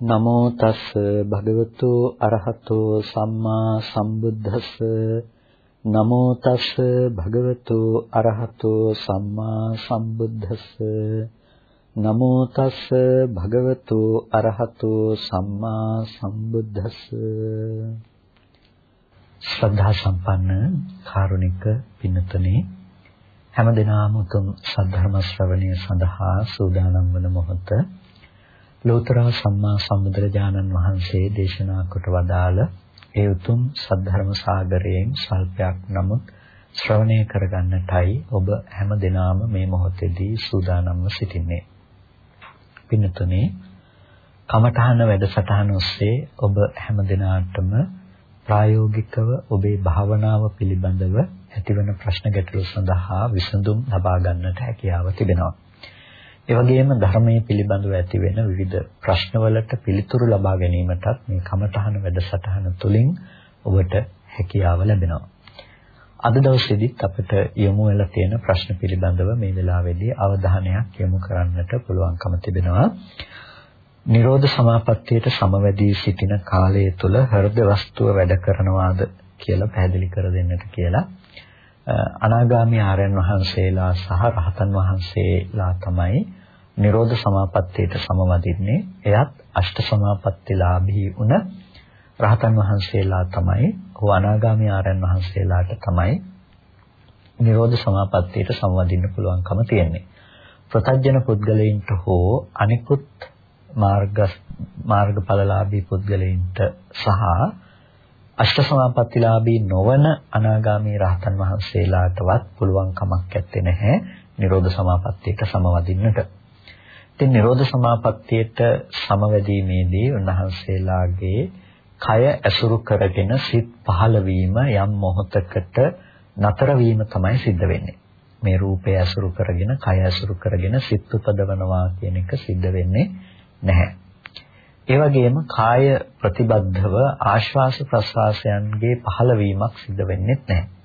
නමෝ තස් භගවතු අරහතෝ සම්මා සම්බුද්දස්ස. නමෝ තස් භගවතු අරහතෝ සම්මා සම්බුද්දස්ස. නමෝ තස් භගවතු අරහතෝ සම්මා සම්බුද්දස්ස. ශ්‍රද්ධා සම්පන්න කාරුණික පින්තුනේ හැම දිනම උතුම් සද්ධර්ම ශ්‍රවණය සඳහා සූදානම් වන මොහොත ලෝතර සම්මා සම්බුදුරජාණන් වහන්සේ දේශනා කොට වදාළ ඒ උතුම් සද්ධර්ම සාගරයෙන් සල්පයක් නමුත් ශ්‍රවණය කරගන්නටයි ඔබ හැම දිනාම මේ මොහොතේදී සූදානම්ව සිටින්නේ. පින්නතුනේ කමඨහන වැඩසටහන ඔස්සේ ඔබ හැම දිනාටම ප්‍රායෝගිකව ඔබේ භාවනාව පිළිබඳව ඇතිවන ප්‍රශ්න ගැටළු සඳහා විසඳුම් ලබා ගන්නට හැකියාව තිබෙනවා. ඒ වගේම ධර්මයේ පිළිබඳව ඇති වෙන විවිධ ප්‍රශ්නවලට පිළිතුරු ලබා ගැනීමටත් මේ කමඨහන වැඩසටහන තුළින් ඔබට හැකියාව ලැබෙනවා. අද දවසේදීත් අපිට යොමු වෙලා තියෙන ප්‍රශ්න පිළිබඳව මේ වෙලාවේදී අවධානයක් යොමු කරන්නට පුළුවන්කම තිබෙනවා. නිරෝධ සමාපත්තියට සමවැදී සිටින කාලය තුල හෘද වස්තුව වැඩ කරනවාද කියලා පැහැදිලි කර දෙන්නට කියලා අනාගාමී ආර්යයන් වහන්සේලා සහ රහතන් වහන්සේලා තමයි නිරෝධ සමාපත්තියට සමවදින්නේ එයත් අෂ්ට සමාපත්තිලාභී වුණ රහතන් වහන්සේලා තමයි හෝ අනාගාමී ආරයන් වහන්සේලාට තමයි නිරෝධ සමාපත්තියට සමවදින්න පුළුවන්කම තියෙන්නේ. ප්‍රතඥ පුද්ගලයින්ට හෝ අනිකුත් මාර්ග මාර්ගඵලලාභී පුද්ගලයින්ට සහ අෂ්ට සමාපත්තිලාභී නොවන අනාගාමී රහතන් වහන්සේලාටවත් පුළුවන් කමක් නැත්තේ නැහැ නිරෝධ සමාපත්තියට සමවදින්නට. ඉතින් නිරෝධ සමාපත්තියට සමවැදීමේදී උන්වහන්සේලාගේ කය ඇසුරු කරගෙන සිත් පහළ වීම යම් මොහොතකට නතර වීම තමයි සිද්ධ වෙන්නේ. මේ රූපය ඇසුරු කරගෙන කය ඇසුරු කරගෙන සිත් උපදවනවා කියන එක සිද්ධ වෙන්නේ නැහැ. ඒ වගේම කාය ප්‍රතිබද්ධව ආශ්වාස ප්‍රශ්වාසයන්ගේ පහළවීමක් සිද්ධ වෙන්නේ නැහැ.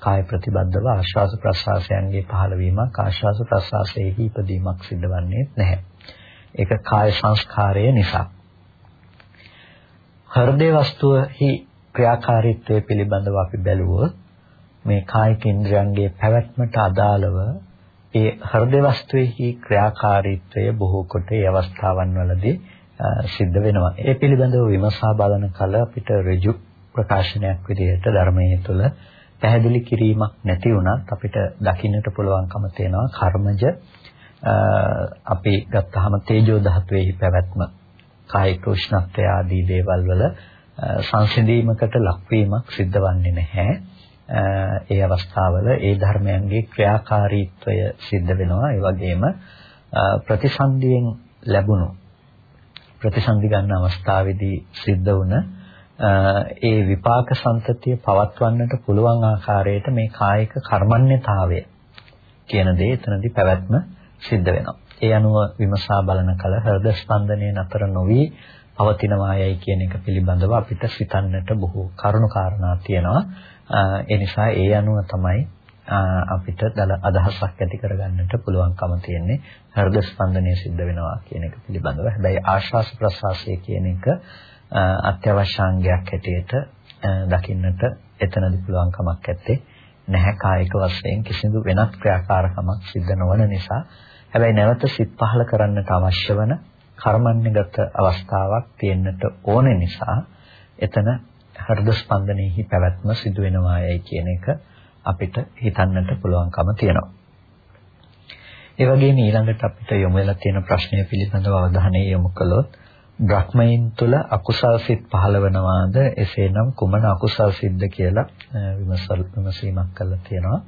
කාය ප්‍රතිබද්ධව ආශ්වාස ප්‍රශ්වාසයන්ගේ පහළවීමක් ආශ්වාස ප්‍රශ්වාසයේහි ඉදීමක් සිදුවන්නේ නැහැ. ඒක කාය සංස්කාරය නිසා. හෘදේ වස්තුවෙහි ක්‍රියාකාරීත්වය පිළිබඳව අපි බැලුවොත් මේ කායික ඉන්ද්‍රයන්ගේ පැවැත්මට අදාළව ඒ හෘදේ වස්තුවේහි ක්‍රියාකාරීත්වය බොහෝ කොට ඒ අවස්ථාවන් වලදී සිද්ධ වෙනවා. ඒ පිළිබඳව විමසා බලන කල අපිට ඍජු ප්‍රකාශනයක් විදිහට ධර්මයේ තුල පැහැදිලි කිරීමක් නැති වුණත් අපිට දකින්නට පුළුවන්කම තියෙනවා කර්මජ අපි ගත්තාම තේජෝ ධාතුවේහි පැවැත්ම කායික උෂ්ණත්වය ආදී දේවල් වල සංසිඳීමකට ලක්වීමක් සිද්ධ වෙන්නේ නැහැ. ඒ අවස්ථාවල ඒ ධර්මයන්ගේ ක්‍රියාකාරීත්වය සිද්ධ වෙනවා. ඒ වගේම ප්‍රතිසන්දියෙන් ලැබුණු ප්‍රතිසන්දි ගන්න අවස්ථාවේදී සිද්ධ වුණ ඒ විපාක සම්තතිය පවත්වන්නට පුළුවන් ආකාරයට මේ කායික කර්මන්‍යතාවය කියන දේ එතනදී පැවැත්ම සිද්ධ වෙනවා. ඒ අනුව විමසා බලන කල හෘද ස්පන්දනයේ නතර නොවි පවතිනවායයි කියන එක පිළිබඳව අපිට සිතන්නට බොහෝ කරුණු කාරණා තියෙනවා. ඒ නිසා ඒ අනුව තමයි අපිට අදහසක් ඇති කරගන්නට පුළුවන්කම තියෙන්නේ හෘද ස්පන්දනය සිද්ධ වෙනවා කියන එක පිළිබඳව. හැබැයි ආශ්වාස ප්‍රශ්වාසය කියන එක අත්‍යවශ්‍යාංගයක් හැටියට දකින්නට එතනදී පුළුවන් කමක් නැත්තේ නැහැ කායික වශයෙන් කිසිදු වෙනත් ක්‍රියාකාරකමක් සිද්ධ නොවන නිසා හැබැයි නැවත සිත් පහල කරන්නට අවශ්‍ය වන කර්මන්නේගත අවස්ථාවක් තියෙන්නට ඕන නිසා එතන හෘද ස්පන්දනයේහි පැවැත්ම සිදු වෙනවායයි කියන එක අපිට හිතන්නට පුළුවන්කම තියෙනවා. ඒ වගේම ඊළඟට අපිට යොමු වෙලා තියෙන ප්‍රශ්නය පිළිබඳව අවධානය යොමු කළොත් බ්‍රහ්මයන් තුල අකුසල් සිත් පහළවනවාද එසේනම් කුමන අකුසල් සිද්ද කියලා විමසල් විමසීමක් කරලා තියෙනවා.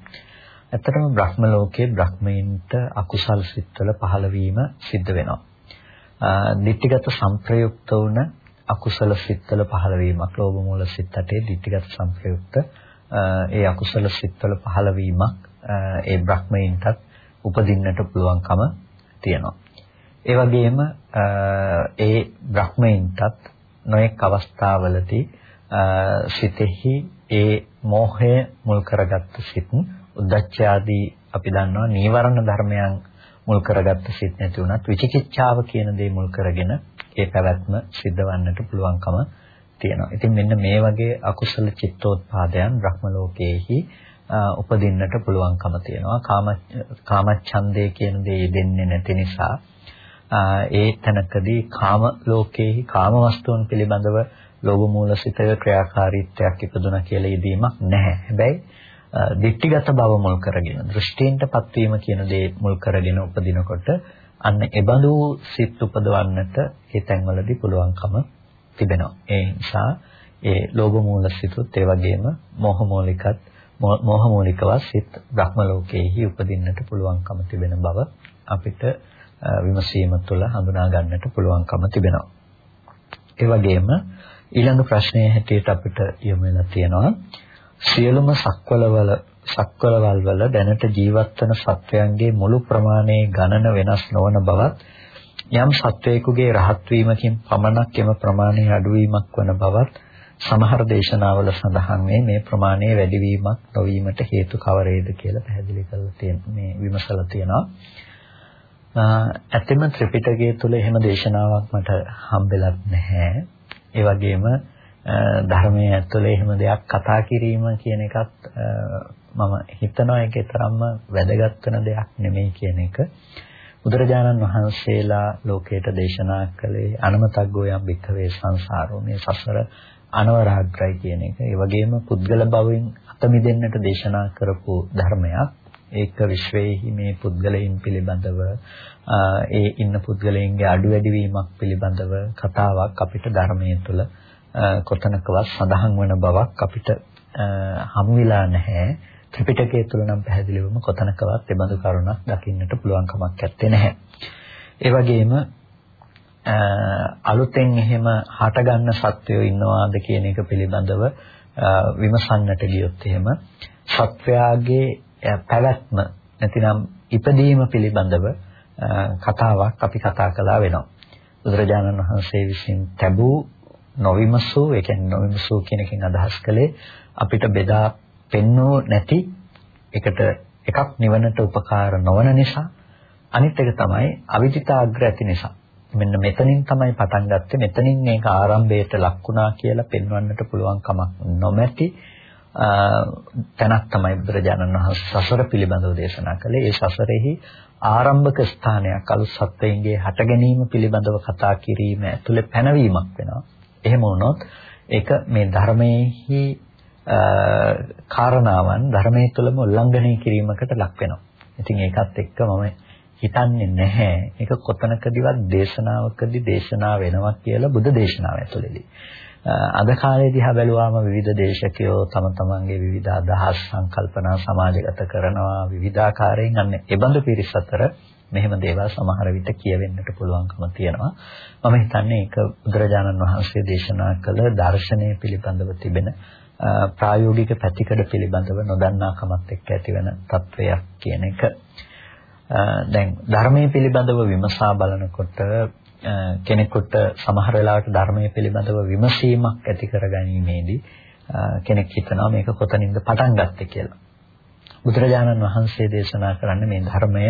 ඇත්තටම බ්‍රහ්ම ලෝකයේ බ්‍රහ්මයන්ට අකුසල් සිත්වල පහළවීම සිද්ධ වෙනවා. ditthිගත සංප්‍රයුක්ත වුණ අකුසල සිත්වල පහළවීමක් ලෝභ මූල සිත් ඇටේ ditthිගත සංප්‍රයුක්ත ඒ අකුසල සිත්වල පහළවීමක් ඒ බ්‍රහ්මයන්ටත් උපදින්නට පුළුවන්කම තියෙනවා. ඒ වගේම ඒ බ්‍රහ්මයින්ටත් නොඑක් අවස්ථාවලදී සිතෙහි ඒ මෝහය මුල් කරගත්තු සිත් උද්දච්ච ආදී අපි දන්නවා නීවරණ ධර්මයන් මුල් කරගත්තු සිත් නැති වුණත් විචිකිච්ඡාව කියන දේ මුල් කරගෙන ඒ පැවැත්ම සිද්ධවන්නට පුළුවන්කම තියෙනවා. ඉතින් මෙන්න මේ වගේ අකුසල චිත්තෝත්පාදයන් බ්‍රහ්ම ලෝකයේහි උපදින්නට පුළුවන්කම තියෙනවා. කාම කාමච්ඡන්දේ කියන දේ දෙන්නේ නැති නිසා ඒ තැනකදී කාම ලෝකයේහි කාම වස්තුන් පිළිබඳව ලෝභ මූලසිතක ක්‍රියාකාරීත්වයක් ඉපදුනා කියලා යෙදීමක් නැහැ. හැබැයි දික්ටිගත බව මුල් කරගෙන දෘෂ්ටීන්ටපත් වීම කියන දේ මුල් කරගෙන උපදිනකොට අන්න එබඳු සිත් උපදවන්නට ඒ තැන්වලදී පුළුවන්කම තිබෙනවා. ඒ නිසා ඒ ලෝභ මූල සිතුත් ඒ වගේම මෝහ මූලිකත් මෝහ මූලිකව සිත් බ්‍රහ්ම ලෝකයේහි උපදින්නට පුළුවන්කම තිබෙන බව අපිට විමසීම තුළ හඳුනා ගන්නට පුළුවන්කම තිබෙනවා. ඒ වගේම ඊළඟ ප්‍රශ්නය හැටියට අපිට යොමු වෙලා තියෙනවා සියලුම සක්වලවල සක්වලවල් වල දැනට ජීවත් වන සත්වයන්ගේ මුළු ප්‍රමාණයේ ගණන වෙනස් නොවන බවත් යම් සත්වයකගේ රහත් වීමකින් පමණක් එම ප්‍රමාණය අඩුවීමක් වන බවත් සමහර දේශනාවල සඳහන් වේ මේ ප්‍රමාණයේ වැඩිවීමක් නොවීමට හේතු කවරේද කියලා පැහැදිලි කරලා තියෙන මේ විමසලා තියෙනවා. ඇත්තම ත්‍රිපිටකය තුල එහෙම දේශනාවක් මට හම්බෙලත් නැහැ. ඒ වගේම ධර්මයේ ඇතුලේ එහෙම දෙයක් කතා කිරීම කියන එකත් මම හිතනවා ඒකේ තරම්ම වැදගත් වෙන දෙයක් නෙමෙයි කියන එක. බුදුරජාණන් වහන්සේලා ලෝකයට දේශනා කළේ අනමතග්ගෝ යම් භික්ඛවේ සංසාරෝ මේ සසර අනවරාග්‍රයි කියන එක. ඒ වගේම පුද්ගල භවෙන් අත මිදෙන්නට දේශනා කරපු ධර්මයක්. ඒක විශ්වයේහි මේ පුද්ගලයන් පිළිබඳව ඒ ඉන්න පුද්ගලයන්ගේ අඩු වැඩි වීමක් පිළිබඳව කතාවක් අපිට ධර්මයේ තුල කොතනකවත් සඳහන් වන බවක් අපිට හමු වෙලා නැහැ. ත්‍රිපිටකයේ තුල නම් පැහැදිලිවම කොතනකවත් ඒ බඳු කරුණක් දකින්නට පුළුවන් කමක් නැත්තේ නැහැ. ඒ වගේම අලුතෙන් එහෙම හටගන්න සත්වයෝ ඉන්නවාද කියන එක පිළිබඳව විමසන්නට ගියොත් එහෙම සත්වයාගේ පැවැත්ම නැතිනම් ඉපදීම පිළිබඳව කතාවක් අපි කතා කළා වෙනවා. බුදුරජාණන් වහන්සේ විසින් ලැබූ නොවිමසූ ඒ කියන්නේ නොවිමසූ කියන එකෙන් අදහස් කළේ අපිට බෙදා පෙන්වෝ නැති එකට එකක් නිවනට උපකාර නොවන නිසා අනිත් එක තමයි අවිජිතාග්‍ර ඇති නිසා මෙන්න මෙතනින් තමයි පටන් ගත්තේ මෙතනින් මේක ආරම්භයට ලක්ුණා කියලා පෙන්වන්නට පුළුවන් කමක් නොමැති තැනක් තමයි බුදුරජාණන් වහන්සේ සසර පිළිබඳව දේශනා කළේ ඒ සසරෙහි ආරම්භක ස්ථානයක් අලුත් සත්වයන්ගේ හට ගැනීම පිළිබඳව කතා කිරීම ඇතුළේ පැනවීමක් වෙනවා එහෙම වුණොත් ඒක මේ ධර්මයේහි කාරණාවන් ධර්මයේ තුලම උල්ලංඝනය කිරීමකට ලක් වෙනවා. ඉතින් ඒකත් එක්ක මම හිතන්නේ නැහැ ඒක කොතනකදීවත් දේශනාවකදී දේශනා වෙනවා කියලා බුද්ධ දේශනාව ඇතුළේදී. අද කාලේ දිහා බැලුවාම විවිධ දේශකයෝ තම තමන්ගේ විවිධ අදහස් සංකල්පනා සමාජගත කරනවා විවිධාකාරයෙන් අන්න ඒ බඳු පිරිස අතර මෙහෙම දේවල් සමහර විට කියවෙන්නට පුළුවන්කම තියෙනවා. මම හිතන්නේ ඒක බුදුරජාණන් වහන්සේ දේශනා කළ දර්ශනය පිළිබඳව තිබෙන ප්‍රායෝගික පැතිකඩ පිළිබඳව නොදන්නාකමත් එක්ක ඇතිවන තත්වයක් කියන එක. දැන් ධර්මයේ පිළිබඳව විමසා බලනකොට කෙනෙකුට සමහර වෙලාවට ධර්මයේ පිළිබඳව විමසීමක් ඇති කරගැනීමේදී කෙනෙක් හිතනවා මේක කොතනින්ද පටන් ගත්තේ කියලා. බුදුරජාණන් වහන්සේ දේශනා කරන්නේ මේ ධර්මය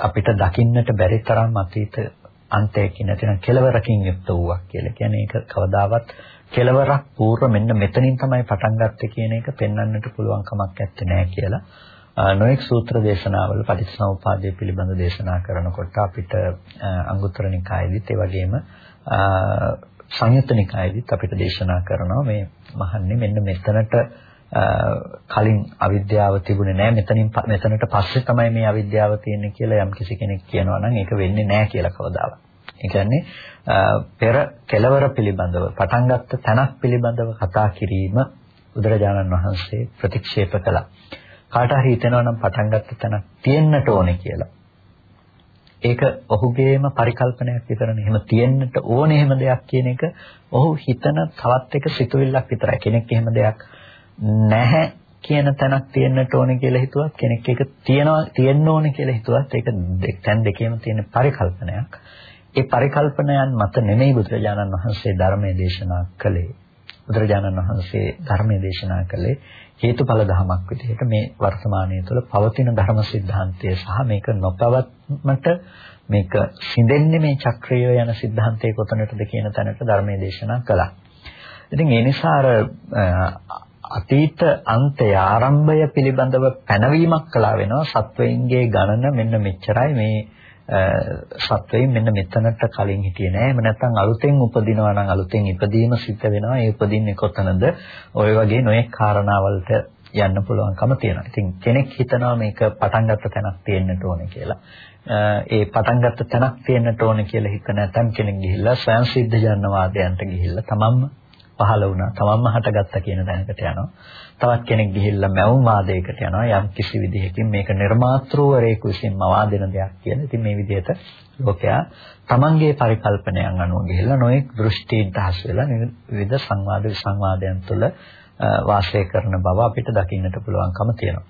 අපිට දකින්නට බැරි තරම් අතීත අන්තයකින් නැතිනම් කෙලවරකින් යුක්ත වූවක් කියලා. කියන්නේ ඒක කවදාවත් කෙලවරක් පූර්ව මෙන්න මෙතනින් තමයි පටන් ගත්තේ කියන එක පෙන්වන්නට පුළුවන් කමක් නැත්තේ නෑ කියලා. නොඑක් සූත්‍ර දේශනාවල පටිච්චසමුප්පාදය පිළිබඳ දේශනා කරනකොට අපිට අංගුත්තර නිකායේදීත් ඒ වගේම සංයුත්ත නිකායේදීත් අපිට දේශනා කරනවා මේ මහන්නේ මෙන්න මෙතනට කලින් අවිද්‍යාව තිබුණේ නැහැ මෙතනින් මෙතනට පස්සේ තමයි මේ අවිද්‍යාව තියෙන්නේ කියලා යම් කිසි කෙනෙක් කියනවා නම් ඒක වෙන්නේ නැහැ කියලා කවදාවත්. ඒ කියන්නේ පෙර කෙලවර පිළිබඳව පටන් ගත්ත තැනක් පිළිබඳව කතා කිරීම බුදුරජාණන් වහන්සේ ප්‍රතික්ෂේප කළා. කාට හරි හිතෙනවා නම් පටන් ගත්ත තැනක් තියෙන්නට ඕනේ කියලා. ඒක ඔහුගේම පරිකල්පනයක් විතරනේ. එහෙම තියෙන්නට ඕනේ එහෙම දෙයක් කියන එක ඔහු හිතන තවත් එක සිතුවිල්ලක් විතරයි. කෙනෙක් එහෙම දෙයක් නැහැ කියන තැනක් තියෙන්නට ඕනේ කියලා හිතුවත් කෙනෙක් ඒක තියනවා තියෙන්න ඕනේ කියලා හිතුවත් ඒක දැන් දෙකේම තියෙන පරිකල්පනයක්. ඒ පරිකල්පනයන් මත නෙමෙයි බුදුරජාණන් වහන්සේ ධර්මයේ දේශනා කළේ. බුදුරජාණන් වහන්සේ ධර්මයේ දේශනා කළේ හේතුඵල ධමයක් විදිහට මේ වර්තමානයේ තුළ පවතින ධර්ම સિદ્ધාන්තය සහ මේක නොපවත්මට මේක සිඳෙන්නේ මේ චක්‍රය යන સિદ્ધාන්තයේ කොතනටද කියන තැනට ධර්මයේ දේශනා කළා. ඉතින් ඒ නිසා අතීත අන්තය ආරම්භය පිළිබඳව පැනවීමක් කළා වෙනවා සත්වයින්ගේ ගණන මෙන්න මෙච්චරයි මේ සත්වයින් මෙන්න මෙතනට කලින් හිටියේ නෑ. එහෙම නැත්නම් අලුතෙන් උපදිනවා නම් අලුතෙන් ඉපදීම සිද්ධ වෙනවා. ඒ උපදින්නේ කොතනද? ওই වගේ නොයෙක් කාරණාවලට යන්න පුළුවන්කම තියෙනවා. ඉතින් කෙනෙක් හිතනවා මේක පටන් ගත්ත තැනක් තියෙන්නට ඕනේ කියලා. ඒ පටන් ගත්ත තැනක් තියෙන්නට ඕනේ කියලා හිත නැත්නම් කෙනෙක් ගිහිල්ලා ස්වයං සිද්ධ ජනවාදයන්ට ගිහිල්ලා තමන්ම පහළ වුණා. තමන්ම හටගත්තා කියන දැනකට යනවා. තවත් කෙනෙක් ගිහිල්ලා මැවුම් වාදයකට යනවා. යම් කිසි විදිහකින් මේක නිර්මාත්‍රූවරයෙකු විසින් මවා දෙන දෙයක් කියන. ඉතින් මේ විදිහට ලෝකයා තමන්ගේ පරිකල්පනයන් අනුව ගිහිල්ලා නොඑක් දෘෂ්ටීන්ට හසු වෙලා විවිධ සංවාද විසංවාදයන් තුළ වාසය කරන බව අපිට දකින්නට පුළුවන්කම තියෙනවා.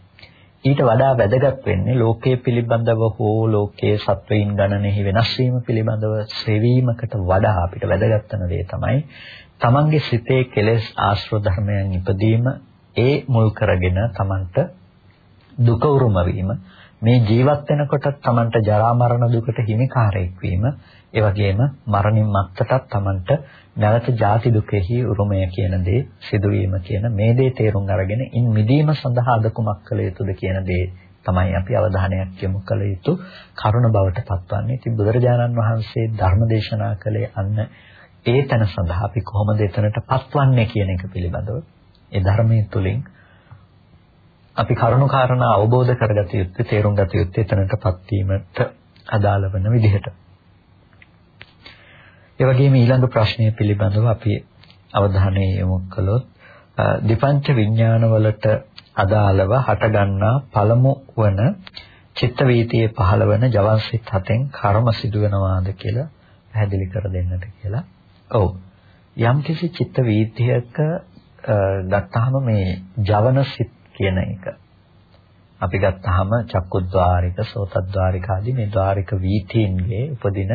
ඊට වඩා වැදගත් වෙන්නේ ලෝකයේ පිළිබඳව හෝ ලෝකයේ සත්වයින් ගණනෙහි වෙනස් වීම පිළිබඳව සෙවීමකට වඩා අපිට වැදගත් වෙන දේ තමයි තමන්ගේ සිතේ කෙලෙස් ආශ්‍රව ධර්මයන් ඉපදීම ඒ මුල් කරගෙන තමන්ට දුක උරුම වීම මේ ජීවත් වෙනකොට තමන්ට ජරා මරණ දුකට හිමිකාරයෙක් වීම ඒ වගේම මරණින් මත්තටත් තමන්ට නැවත ජාති දුකෙහි උරුමය කියන දේ සිදුවීම කියන මේ දේ තේරුම් අරගෙන ඉන් මිදීම සඳහා අද කුමක් කළ යුතුද කියන දේ තමයි අපි අවධානයක් යොමු කළ යුතු කරුණ බවට පත්වන්නේ. ඉතින් බුදුරජාණන් වහන්සේ ධර්ම දේශනා කළේ අන්න ඒ තැන සඳහා අපි කොහොමද එතනට පත්වන්නේ කියන එක පිළිබඳව ඒ ධර්මයේ තුලින් අපි කරුණු කාරණා අවබෝධ කරගත යුත්තේ තේරුම් ගත යුත්තේ එතනටපත් වීමට අදාළ වෙන විදිහට. ඒ වගේම ඊළඟ ප්‍රශ්නය පිළිබඳව අපි අවධානය යොමු කළොත් දීපංච විඥානවලට අදාළව හටගන්නා පළමු වන චිත්ත වීතියේ පහළ වෙන ජවන්සිත හතෙන් කර්ම සිදු වෙනවාද කියලා පැහැදිලි කර දෙන්නට කියලා ඔව්. යම්කිසි චිත්ත වීතියක ගත්තාම මේ ජවන සිත් කියන එක අපි ගත්තාම චක්කුද්්වාරික, සෝතද්්වාරික ආදී මේ ద్వාරික වීතීන්ගේ උපදින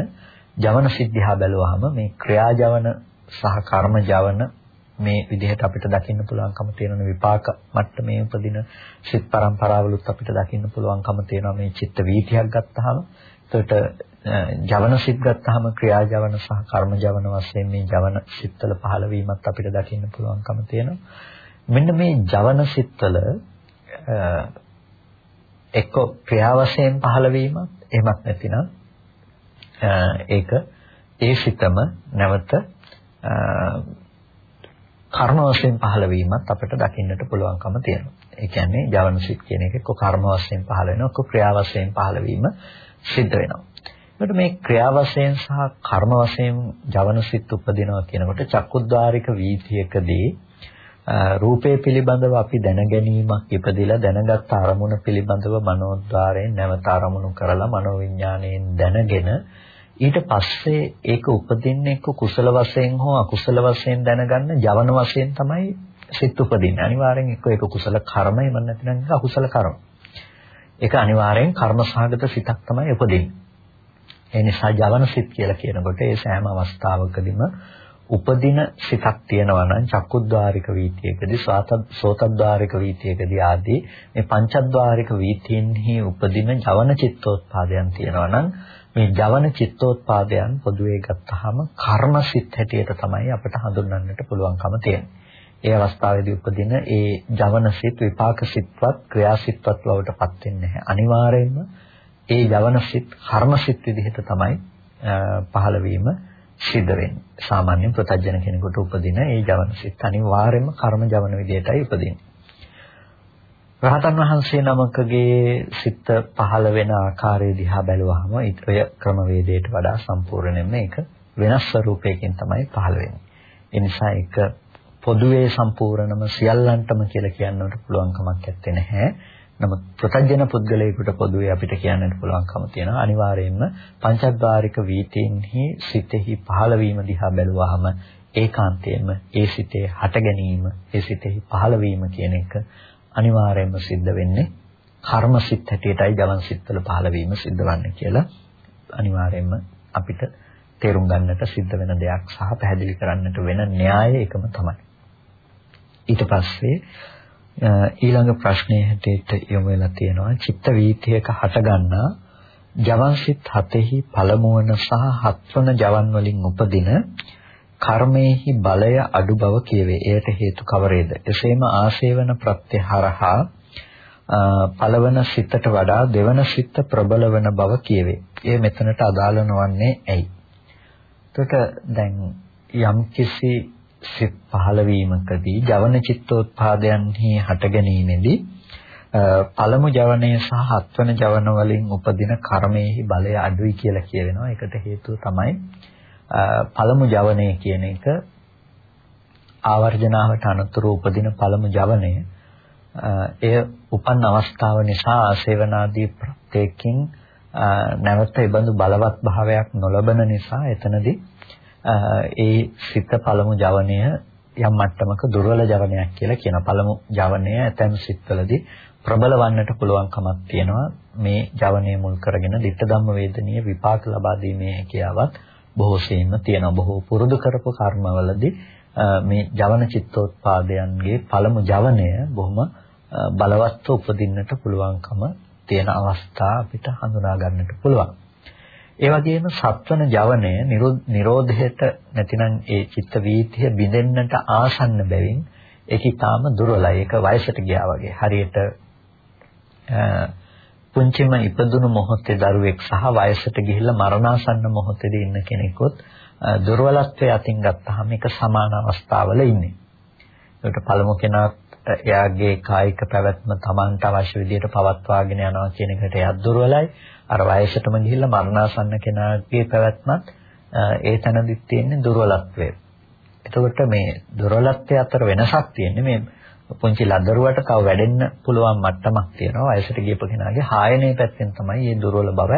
ජවන සිද්ධා බැලුවාම මේ ක්‍රියාජවන සහ කර්ම ජවන මේ විදිහට අපිට දකින්න පුළුවන්කම තියෙන විපාක මට්ටමේ උපදින සිත් පරම්පරාවලුත් අපිට දකින්න පුළුවන්කම තියෙනවා මේ චිත්ත වීතියක් ගත්තාම. එතකොට ජවන සිත් ගත්තාම ක්‍රියා ජවන සහ කර්ම ජවන වශයෙන් මේ ජවන සිත්වල පහළ වීමත් අපිට දකින්න පුළුවන්කම තියෙනවා. මෙන්න මේ ජවන සිත්වල එක්ක ක්‍රියා වශයෙන් පහළ වීමත් එහෙමත් නැතිනම් ඒක ඒ සිතම නැවත කර්ම වශයෙන් පහළ වීමත් අපිට දකින්නට පුළුවන්කම තියෙනවා. ඒ කියන්නේ ජවන සිත් කියන එක එක්ක කර්ම වශයෙන් පහළ වෙනවා, එක්ක ක්‍රියා වශයෙන් පහළ වීම සිද්ධ වෙනවා. එතකොට මේ ක්‍රියා වශයෙන් සහ කර්ම වශයෙන් ජවන සිත් උපදිනවා කියනකොට චක්කුද්්වාරික වීතියකදී රූපේ පිළිබඳව අපි දැනගැනීමක් ඉපදිලා දැනගත් අරමුණ පිළිබඳව මනෝද්වාරයෙන් නැවත අරමුණු කරලා මනෝවිඤ්ඤාණයෙන් දැනගෙන ඊට පස්සේ ඒක උපදින්නේ එක්ක කුසල වශයෙන් හෝ අකුසල වශයෙන් දැනගන්න ජවන වශයෙන් තමයි සිත් උපදින්නේ. අනිවාර්යෙන් එක්ක ඒක කුසල කර්මය මන් නැතිනම් අකුසල කර්ම. ඒක අනිවාර්යෙන් කර්ම සහගත සිතක් තමයි උපදින්නේ. ඒ නිසා ජවන සිත් කියලා කියනකොට ඒ සෑම අවස්ථාවකදීම උපදින සිතක් තියෙනවා නම් චක්කුද්්වාරික වීතියකදී සෝතද්්වාරික වීතියකදී ආදී මේ පංචද්්වාරික වීතීන්හි උපදින ජවන චිත්තෝත්පාදයන් තියෙනවා නම් මේ ජවන චිත්තෝත්පාදයන් පොදුවේ ගත්තාම කර්ම සිත් හැටියට තමයි අපිට හඳුන්වන්නට පුළුවන්කම තියෙන්නේ. ඒ අවස්ථාවේදී උපදින ඒ ජවන සිත් විපාක සිත්වත් ක්‍රියා සිත්වත් බවට පත් වෙන්නේ නැහැ. අනිවාර්යයෙන්ම ඒ යවන සිත් කර්ම සිත් විදිහට තමයි පහළ වීම සිද්ධ වෙන්නේ. සාමාන්‍ය ප්‍රත්‍යජන කෙනෙකුට උපදින ඒ යවන සිත් අනිවාර්යයෙන්ම කර්ම යවන විදිහටයි උපදින්නේ. රහතන් වහන්සේ නමකගේ සිත් පහළ වෙන ආකාරය දිහා බැලුවහම ඔය ක්‍රමවේදයට වඩා සම්පූර්ණයෙන්ම ඒක වෙනස් ස්වරූපයකින් තමයි පහළ වෙන්නේ. ඒ නිසා ඒක පොදුවේ සම්පූර්ණම සියල්ලන්ටම කියලා කියන්නට පුළුවන් කමක් නැත්තේ නැහැ. නමුත් ප්‍රත්‍යජන පුද්ගලයෙකුට පොදුවේ අපිට කියන්නට පුළුවන්කම තියෙනවා අනිවාර්යයෙන්ම පංචද්වාරික වීතෙන්හි සිතෙහි පහළ වීම දිහා බැලුවාම ඒකාන්තයෙන්ම ඒ සිතේ හට ගැනීම ඒ සිතෙහි පහළ වීම කියන එක අනිවාර්යයෙන්ම සිද්ධ වෙන්නේ කර්ම සිත් හැටියටයි ජවන් සිත්වල පහළ වීම සිද්ධ වන්නේ කියලා අනිවාර්යයෙන්ම අපිට තේරුම් ගන්නට සිද්ධ වෙන දෙයක් සහ පැහැදිලි කරන්නට වෙන න්‍යාය එකම තමයි. ඊට පස්සේ ඊළඟ ප්‍රශ්නයේ හැටියට යොමු වෙලා තියෙනවා චිත්ත වීතියක හටගන්නා ජවන්සිත හතෙහි පළමුවන සහ හත්වන ජවන් වලින් උපදින කර්මයේහි බලය අඩු බව කියවේ. එයට හේතු කවරේද? එසේම ආශේවන ප්‍රත්‍ය හරහා පළවන සිතට වඩා දෙවන සිත ප්‍රබල වන බව කියවේ. ඒ මෙතනට අදාළ නොවන්නේ ඇයි? එතකොට දැන් යම්කිසි සිත් පහළ වීමකදී ජවන චිත්තෝත්පාදයන්හි හට ගැනීමේදී පළමු ජවනය සහ හත්වන ජවන වලින් උපදින කර්මයේහි බලය අඩුයි කියලා කියවෙනවා. ඒකට හේතුව තමයි පළමු ජවනය කියන එක ආවර්ජනාවට අනුතුරු උපදින පළමු ජවනය එය උපන් අවස්ථාව නිසා ආසේවනාදී ප්‍රත්‍යයෙන් නැවත ඉබඳු බලවත් භාවයක් නොලබන නිසා එතනදී ඒ සිත පළමු ජවනය යම් මට්ටමක දුර්වල ජවනයක් කියලා කියන පළමු ජවනය ඇතැම් සිත්වලදී ප්‍රබල වන්නට පුළුවන්කමක් තියෙනවා මේ ජවනය මුල් කරගෙන ditta ධම්ම වේදනීය විපාක ලබා දීමේ හැකියාවක් බොහෝ සෙයින්ම තියෙනවා බොහෝ පුරුදු කරපු කර්මවලදී මේ ජවන චිත්තෝත්පාදයන්ගේ පළමු ජවනය බොහොම බලවත්ව උපදින්නට පුළුවන්කම තියෙන අවස්ථා අපිට හඳුනා ගන්නට පුළුවන්. ඒ වගේම සත්වන ජවනය නිරෝධයට නැතිනම් ඒ චිත්ත වීතිය බිඳෙන්නට ආසන්න බැවින් ඒක ඊටාම දුර්වලයි. ඒක වයසට ගියා වගේ. හරියට පුංචිම ඉපදුණු මොහොතේ දරුවෙක් සහ වයසට ගිහිල්ලා මරණාසන්න මොහොතේදී ඉන්න කෙනෙකුත් දුර්වලත්වයේ අතින් ගත්තාම ඒක සමාන අවස්ථාවල ඉන්නේ. ඒකට පළමු කෙනා එයාගේ කායික පැවැත්ම Tamanට අවශ්‍ය විදිහට පවත්වාගෙන යනවා කියන එකට එයත් දුර්වලයි. අර වයසටම ගිහිල්ලා මරණාසන්න කෙනාගේ පැවැත්මත් ඒ තැනදිත් තියෙන දුර්වලත්වය. එතකොට මේ දුර්වලත්වය අතර වෙනසක් තියෙන්නේ මේ පුංචි ලදරුවට තව වැඩෙන්න පුළුවන් මට්ටමක් තියෙනවා. වයසට ගියපු කෙනාගේ හායනයේ පැත්තෙන් තමයි මේ දුර්වල බව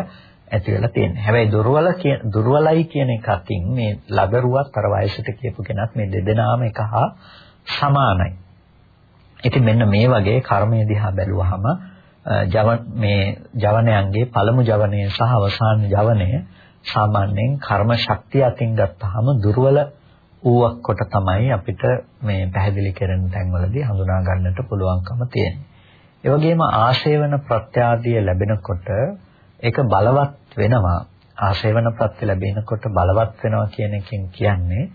ඇති වෙලා තියෙන්නේ. හැබැයි දුර්වල දුර්වලයි කියන එක අතින් මේ ලදරුවත් අර වයසට කියපු කෙනත් මේ දෙදෙනාම එක හා සමානයි. ඉතින් මෙන්න මේ වගේ කර්මය දිහා බැලුවහම ජව මේ ජවනයන්ගේ පළමු ජවනය සහ අවසාන ජවනය සාමාන්‍යයෙන් කර්ම ශක්තිය අතින් ගත්තාම දුර්වල ඌවක් කොට තමයි අපිට මේ පැහැදිලි කරන තැන්වලදී හඳුනා ගන්නට පුළුවන්කම තියෙන්නේ. ඒ වගේම ආශේවන ප්‍රත්‍යාදිය ලැබෙනකොට ඒක බලවත් වෙනවා. ආශේවන ප්‍රත්‍ය ලැබෙනකොට බලවත් වෙනවා කියන එකෙන් කියන්නේ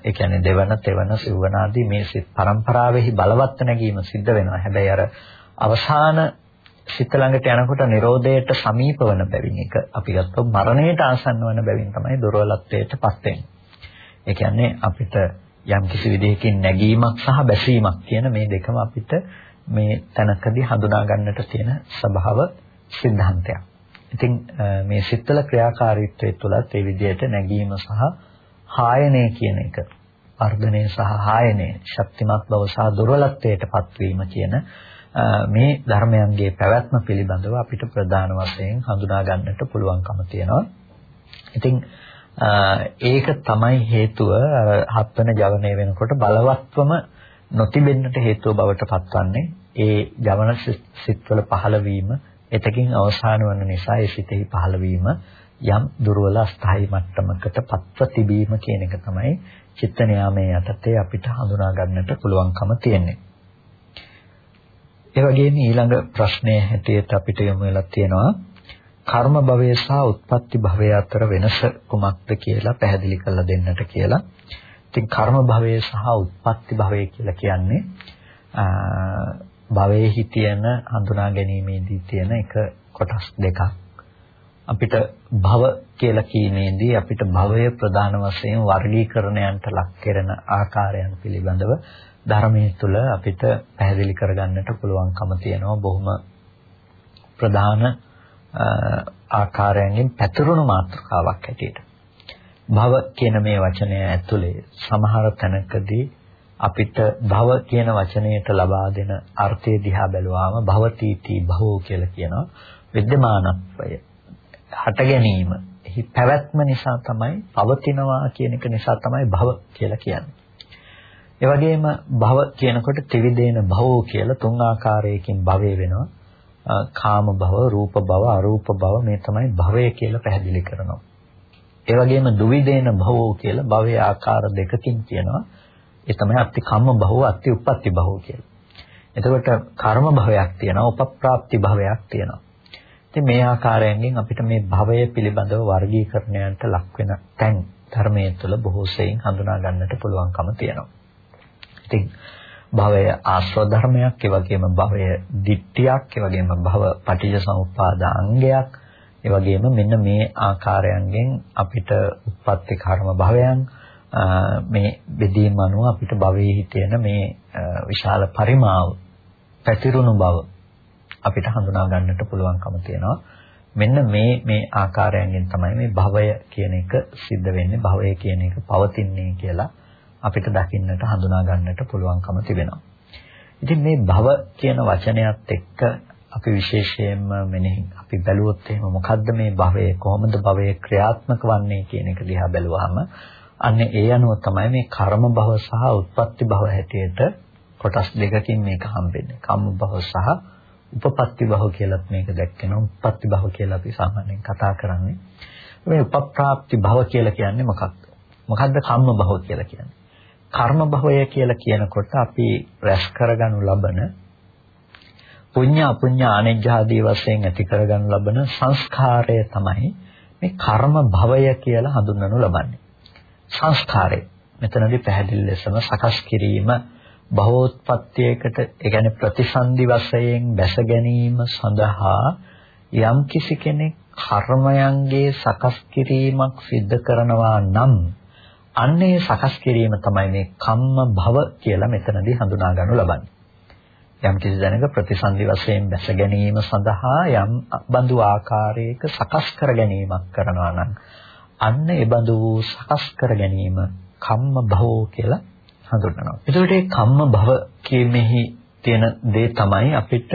ඒ කියන්නේ දෙවන, තෙවන, සිව්වන ආදී මේ සිත් පරම්පරාවෙහි බලවත් නැගීම සිද්ධ වෙනවා. හැබැයි අර අවසාන සිත ළඟට යනකොට Nirodheට සමීප වන බැවින් එක අපි ගත්තොත් මරණයට ආසන්න වන බැවින් තමයි දුර්වලත්වයටපත් වෙන්නේ. ඒ කියන්නේ අපිට යම් කිසි විදිහකින් නැගීමක් සහ බැසීමක් කියන මේ දෙකම අපිට මේ තැනකදී හඳුනා ගන්නට තියෙන ස්වභාව સિદ્ધාන්තයක්. ඉතින් මේ සිත්තල ක්‍රියාකාරීත්වය තුළත් ඒ විදිහට නැගීම සහ හායනය කියන එක වර්ධනය සහ හායනය ශක්තිමත් බව සහ දුර්වලත්වයටපත් වීම කියන මේ ධර්මයන්ගේ පැවැත්ම පිළිබඳව අපිට ප්‍රධාන වශයෙන් හඳුනා ගන්නට පුළුවන්කම තියෙනවා. ඉතින් ඒක තමයි හේතුව හත්වන ජවනය වෙනකොට බලවත්වම නොතිබෙන්නට හේතුව බවට පත්වන්නේ ඒ ජවන සිත්වල පහළ වීම එතකින් අවසාන වන නිසා ඒ සිතෙහි පහළ වීම යම් දුර්වල අස්ථායි මට්ටමකට පත්ව තිබීම කියන එක තමයි චිත්ත නියාමයේ යටතේ අපිට හඳුනා ගන්නට පුළුවන්කම තියෙන්නේ. ඒ වගේම ඊළඟ ප්‍රශ්නය හැටියට අපිට යොමු වෙලා තියෙනවා කර්ම භවය සහ උත්පත්ති භවය අතර වෙනස කුමක්ද කියලා පැහැදිලි කරලා දෙන්නට කියලා. ඉතින් කර්ම භවය සහ උත්පත්ති භවය කියලා කියන්නේ භවයේ තියෙන හඳුනා ගැනීමේදී තියෙන එක කොටස් දෙකක්. අපිට භව කියලා කීමේදී අපිට භවය ප්‍රධාන වශයෙන් වර්ගීකරණයන්ට ලක් කරන ආකාරයන් පිළිබඳව ධර්මයේ තුල අපිට පැහැදිලි කරගන්නට පුළුවන්කම තියෙනවා බොහොම ප්‍රධාන ආකාරයෙන් පැතිරුණු මාතෘකාවක් හැටියට. භව කියන මේ වචනය ඇතුලේ සමහර තැනකදී අපිට භව කියන වචනයට ලබා දෙන අර්ථය දිහා බැලුවාම භවතීති භවෝ කියලා කියනවා විද්‍යමානත්වය හට ගැනීම එහි පැවැත්ම නිසා තමයි පවතිනවා කියන එක නිසා තමයි භව කියලා කියන්නේ. ඒ වගේම භව කියනකොට ත්‍රිවිධේන භවෝ කියලා තුන් ආකාරයකින් භවය වෙනවා. කාම භව, රූප භව, අරූප භව මේ තමයි භවය කියලා පැහැදිලි කරනවා. ඒ වගේම දුවිදේන භවෝ කියලා භවයේ ආකාර දෙකකින් කියනවා. ඒ තමයි අත්ති කම්ම භව අත්ති උප්පත්ති භව කියලා. එතකොට කර්ම භවයක් තියෙනවා උපප්‍රාප්ති භවයක් තියෙනවා. ඉතින් මේ ආකාරයෙන් අපිට මේ භවය පිළිබඳව වර්ගීකරණයන්ට ලක් වෙන තැන් ධර්මයේ තුල බොහෝ සෙයින් හඳුනා ගන්නට පුළුවන්කම තියෙනවා. ඉතින් භවය ආශ්‍රව ධර්මයක්, ඒ වගේම භවය දිට්ඨියක්, ඒ වගේම භව පටිච්ච සමුප්පාද අංගයක්, ඒ වගේම මෙන්න මේ ආකාරයන්ගෙන් අපිට උප්පත්ති කර්ම භවයන් මේ බෙදීම අනුව අපිට භවයේ තියෙන මේ විශාල පරිමාව පැතිරුණු බව අපිට හඳුනා ගන්නට පුළුවන්කම තියෙනවා. මෙන්න මේ මේ ආකාරයෙන් තමයි මේ භවය කියන එක සිද්ධ වෙන්නේ භවය කියන එක පවතින්නේ කියලා අපිට දකින්නට හඳුනා ගන්නට පුළුවන්කම තිබෙනවා. ඉතින් මේ භව කියන වචනයත් එක්ක අපි විශේෂයෙන්ම මෙනෙහි අපි බැලුවොත් එහෙම මොකද්ද මේ භවය කොහොමද භවය ක්‍රියාත්මක වන්නේ කියන එක දිහා බැලුවාම අන්නේ ඒ අනුව තමයි මේ කර්ම භව සහ උත්පත්ති භව හැටියට කොටස් දෙකකින් මේක හම්බෙන්නේ. කම්ම භව සහ උපපත්ති භව කියලාත් මේක දැක්කෙනවා. උත්පත්ති භව කියලා අපි සාමාන්‍යයෙන් කතා කරන්නේ. මේ උපප්‍රාප්ති භව කියලා කියන්නේ මොකක්ද? මොකද්ද කම්ම භව කියලා කියන්නේ? කර්ම භවය කියලා කියනකොට අපි රැස් කරගනු ලබන පුඤ්ඤ අපුඤ්ඤ ආනෙජ්ජ ආදී වශයෙන් ඇති කරගනු ලබන සංස්කාරය තමයි මේ කර්ම භවය කියලා හඳුන්වනු ලබන්නේ. සංස්කාරය. මෙතනදී පැහැදිලි ලෙසම සකස් කිරීම භවෝත්පත්තියකට ඒ කියන්නේ ප්‍රතිසන්දි වශයෙන් බැස ගැනීම සඳහා යම් කිසි කෙනෙක් කර්මයන්ගේ සකස් කිරීමක් සිද්ධ කරනවා නම් අන්නේ සකස් කිරීම තමයි මේ කම්ම භව කියලා මෙතනදී හඳුනා ගන්නු ලබන්නේ. යම් කිසි දැනක ප්‍රතිසන්දි වශයෙන් දැස ගැනීම සඳහා යම් බඳු ආකාරයක සකස් කර ගැනීමක් කරනවා නම් අන්න ඒ බඳු සකස් කර ගැනීම කම්ම භවෝ කියලා හඳුන්වනවා. ඒකට මේ කම්ම භව කියමෙහි තියෙන දේ තමයි අපිට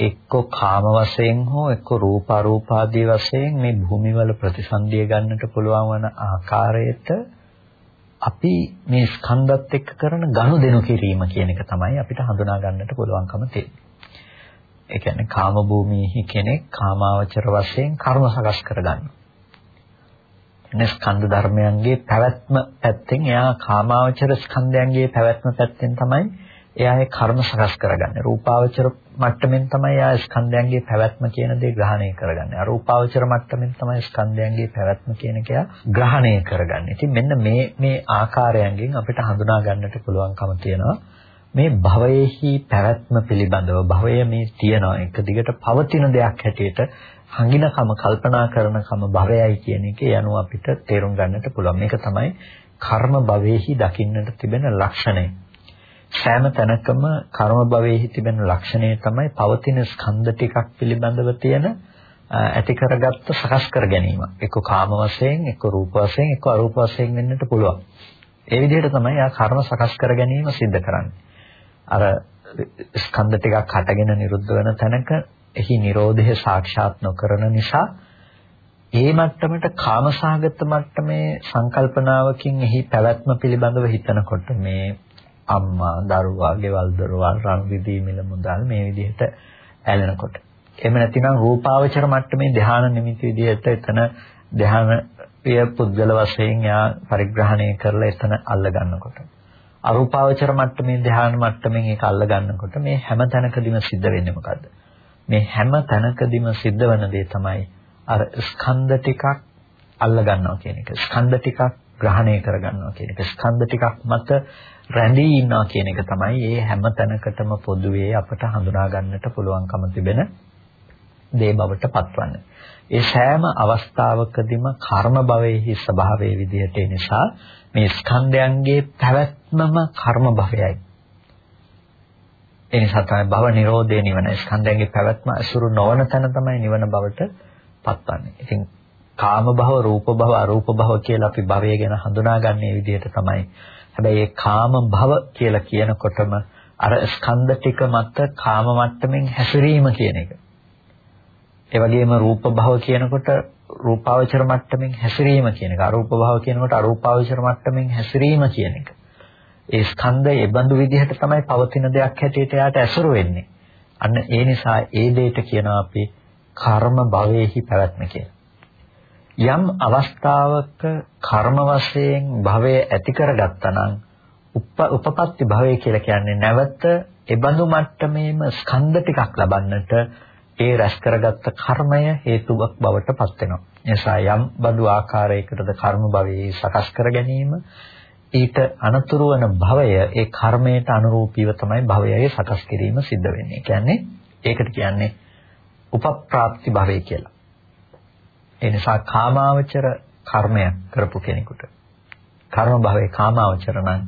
එක්ක කාම වශයෙන් හෝ එක්ක රූප අරූප ආදී වශයෙන් මේ භූමිවල ප්‍රතිසන්දිය ගන්නට පුළුවන් වන ආකාරයට අපි මේ ස්කන්ධත් එක්ක කරන ගනුදෙනු කිරීම කියන එක තමයි අපිට හඳුනා ගන්නට පුළුවන්කම තියෙන්නේ. ඒ කියන්නේ කාම භූමියේ කෙනෙක් කාමාවචර වශයෙන් කර්ම සකස් කරගන්නවා. එනේ ස්කන්ධ ධර්මයන්ගේ පැවැත්ම පැත්තෙන් එයා කාමාවචර ස්කන්ධයන්ගේ පැවැත්ම පැත්තෙන් තමයි එයා ඒ කර්ම සකස් කරගන්නේ. රූපාවචර මට්ටමින් තමයි ආ ස්කන්ධයන්ගේ පැවැත්ම කියන දේ ග්‍රහණය කරගන්නේ. අරූපාවචර මට්ටමින් තමයි ස්කන්ධයන්ගේ පැවැත්ම කියන එක ග්‍රහණය කරගන්නේ. ඉතින් මෙන්න මේ මේ ආකාරයන්ගෙන් අපිට හඳුනා ගන්නට පුළුවන්කම තියෙනවා. මේ භවයේහි පැවැත්ම පිළිබඳව භවය මේ තියනවා එක දිගට පවතින දෙයක් හැටියට හංගිනකම කල්පනා කරනකම භවයයි කියන එක යනුව අපිට තේරුම් ගන්නට පුළුවන්. මේක තමයි කර්ම භවයේහි දකින්නට තිබෙන ලක්ෂණය. සෑම තැනකම කර්ම භවයේ තිබෙන ලක්ෂණය තමයි පවතින ස්කන්ධ ටිකක් පිළිබඳව තියෙන ඇති කරගත්ත සකස් කර ගැනීම. එක්ක කාම වශයෙන්, එක්ක රූප වශයෙන්, එක්ක අරූප වශයෙන් වෙන්නට පුළුවන්. ඒ විදිහට තමයි ආ කර්ම සකස් කර ගැනීම සිද්ධ කරන්නේ. අර ස්කන්ධ ටිකක් හටගෙන නිරුද්ධ වෙන තැනක එහි Nirodhe සාක්ෂාත් නොකරන නිසා ඒ මට්ටමට කාමසහගත මට්ටමේ සංකල්පනාවකින් එහි පැවැත්ම පිළිබඳව හිතනකොට මේ අම්මා දරුවා ගෙවල් දොරවල් රන් රිදී මිල මුදල් මේ විදිහට ඇලෙනකොට. එහෙම නැතිනම් රූපාවචර මට්ටමේ ධ්‍යාන නිමිති විදිහට එතන ධ්‍යානය පුද්ගල වශයෙන් යා පරිග්‍රහණය කරලා එතන අල්ල ගන්නකොට අරූපාවචර මට්ටමේ ධ්‍යාන මට්ටමින් ඒක අල්ල ගන්නකොට මේ හැම තැනකදීම සිද්ධ වෙන්නේ මොකද්ද? මේ හැම තැනකදීම සිද්ධ වෙන දේ තමයි අර ස්කන්ධ ටිකක් අල්ල ගන්නවා කියන එක. ස්කන්ධ ටිකක් ග්‍රහණය කර ගන්නවා කියන එක. ස්කන්ධ ටිකක් මත රැඳී ඉන්නවා කියන එක තමයි මේ හැම තැනකටම පොදුවේ අපට හඳුනා ගන්නට පුළුවන්කම තිබෙන දේ බවට පත්වන්නේ. ඒ සෑම අවස්ථාවකදීම කර්ම භවයේහි ස්වභාවයේ විදිහට ඒ නිසා මේ ස්කන්ධයන්ගේ පැවැත්මම කර්ම භවයයි. ඒ නිසා තමයි භව නිරෝධය නිවන ස්කන්ධයන්ගේ පැවැත්ම අසුරු නොවන තැන තමයි නිවන බවට පත්වන්නේ. ඉතින් කාම භව, රූප භව, අරූප භව කියලා අපි භවය ගැන හඳුනාගන්නේ විදිහට තමයි හැබැයි ඒ කාම භව කියලා කියනකොටම අර ස්කන්ධ ටික මත කාම මට්ටමින් හැසිරීම කියන එක. ඒ වගේම රූප භව කියනකොට රූපාවචර මට්ටමින් හැසිරීම කියන එක. අරූප භව කියනකොට අරූපාවචර මට්ටමින් හැසිරීම කියන එක. ඒ ස්කන්ධය ඒ බඳු විදිහට තමයි පවතින දෙයක් හැටියට යාට ඇසුරු වෙන්නේ. අන්න ඒ නිසා ඒ දෙයට කියනවා අපි කර්ම භවයේහි පැවැත්ම කියලා. යම් අවස්ථාවක කර්ම වශයෙන් භවය ඇති කරගත්තා නම් උපපත්ති භවය කියලා කියන්නේ නැවත එබඳු මට්ටමේම ස්කන්ධ ටිකක් ලබන්නට ඒ රැස් කරගත්ත කර්මය හේතුවක් බවට පත් වෙනවා. එනිසා යම් බඳු ආකාරයකටද කර්ම භවයේ සකස් කර ගැනීම ඊට අනතුරු වන භවය ඒ කර්මයට අනුරූපීව තමයි භවයයේ සකස් කිරීම සිද්ධ වෙන්නේ. කියන්නේ ඒකට කියන්නේ උපප්‍රාප්ති භවය කියලා. ඒ නිසා කාමාවචර කර්මයක් කරපු කෙනෙකුට කර්ම භවයේ කාමාවචර නම්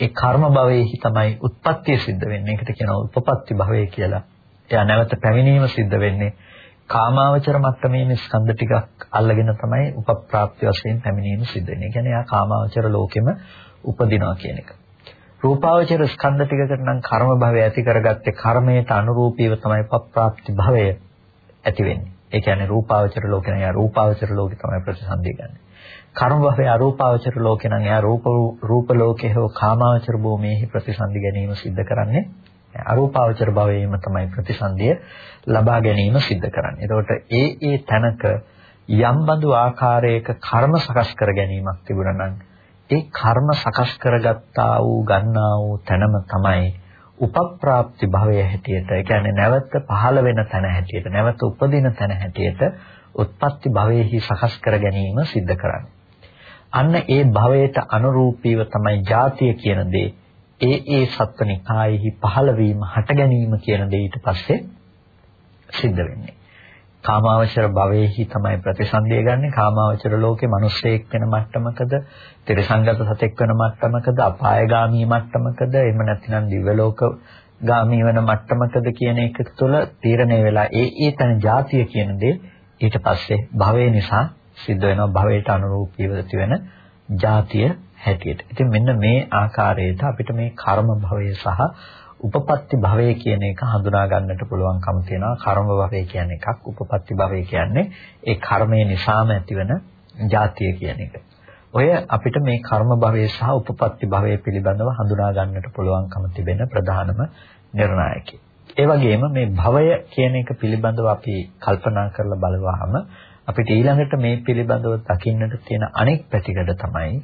ඒ කර්ම භවයේහි තමයි උත්පත්තිය සිද්ධ වෙන්නේ. ඒකට කියනවා උපපත්ති භවය කියලා. එයා නැවත පැමිණීම සිද්ධ වෙන්නේ කාමාවචර මට්ටමේ මේ ස්කන්ධ ටිකක් අල්ලගෙන තමයි උපප්‍රාප්ති වශයෙන් පැමිණීම සිද්ධ වෙන්නේ. ඒ කියන්නේ එයා කාමාවචර ලෝකෙම උපදිනවා කියන එක. රූපාවචර ස්කන්ධ ටිකකට නම් කර්ම භවය ඇති කරගත්තේ කර්මයට අනුරූපීව තමයි උපප්‍රාප්ති භවය ඇති වෙන්නේ. ඒ කියන්නේ රූපාවචර ලෝකේ නම් එයා රූපාවචර ලෝකේ තමයි ප්‍රතිසන්දිය ගන්නෙ. කර්ම භවයේ අරූපාවචර ලෝකේ නම් එයා රූප රූප ලෝකේ හෝ කාමාවචර භූමියේ ප්‍රතිසන්දි ගැනීම සිද්ධ කරන්නේ අරූපාවචර භවයේම තමයි ප්‍රතිසන්දිය ලබා ගැනීම සිද්ධ කරන්නේ. එතකොට ඒ ඒ තැනක යම් බඳු ආකාරයක කර්ම සකස් කර ගැනීමක් තිබුණා නම් ඒ කර්ම සකස් කරගත්තා වූ ගන්නා වූ තැනම තමයි උපප්‍රාප්ති භවය හැටියට ඒ කියන්නේ නැවත පහළ වෙන තැන හැටියට නැවත උපදින තැන හැටියට උත්පත්ති භවයේහි සකස් කර ගැනීම සිද්ධ කරන්නේ. අන්න ඒ භවයට අනුරූපීව තමයි ජාතිය කියන දේ ඒ ඒ සත්වනිකායෙහි පහළ වීම හට ගැනීම කියන දේ ඊට පස්සේ සිද්ධ වෙන්නේ. කාමාවචර භවයේහි තමයි ප්‍රතිසන්දිය ගන්න. කාමාවචර ලෝකේ මිනිස්සෙක් වෙන මට්ටමකද, ත්‍රිසංගත සතෙක් වෙන මට්ටමකද, අපායගාමී මට්ටමකද, එහෙම නැත්නම් දිව්‍ය ලෝක ගාමී වෙන මට්ටමකද කියන එක තුළ තීරණය වෙලා ඒ ඒ තන જાතිය කියන දේ ඊට පස්සේ භවය නිසා සිද්ධ වෙනවා භවයට අනුරූපීව ඇති වෙන જાතිය හැටියට. ඉතින් මෙන්න මේ ආකාරයට අපිට මේ කර්ම භවය සහ උපපත්ති භවය කියන එක හඳුනා ගන්නට පුළුවන්කම තියෙනවා. කර්ම භවය කියන්නේ එකක්, උපපත්ති භවය කියන්නේ ඒ කර්මය නිසාම ඇතිවන જાතිය කියන එක. ඔය අපිට මේ කර්ම භවය සහ උපපත්ති භවය පිළිබඳව හඳුනා ගන්නට පුළුවන්කම තිබෙන ප්‍රධානම නිර්ණායකය. ඒ වගේම මේ භවය කියන එක පිළිබඳව අපි කල්පනා කරලා බලුවාම අපිට ඊළඟට මේ පිළිබඳව දකින්නට තියෙන අනෙක් පැතිකඩ තමයි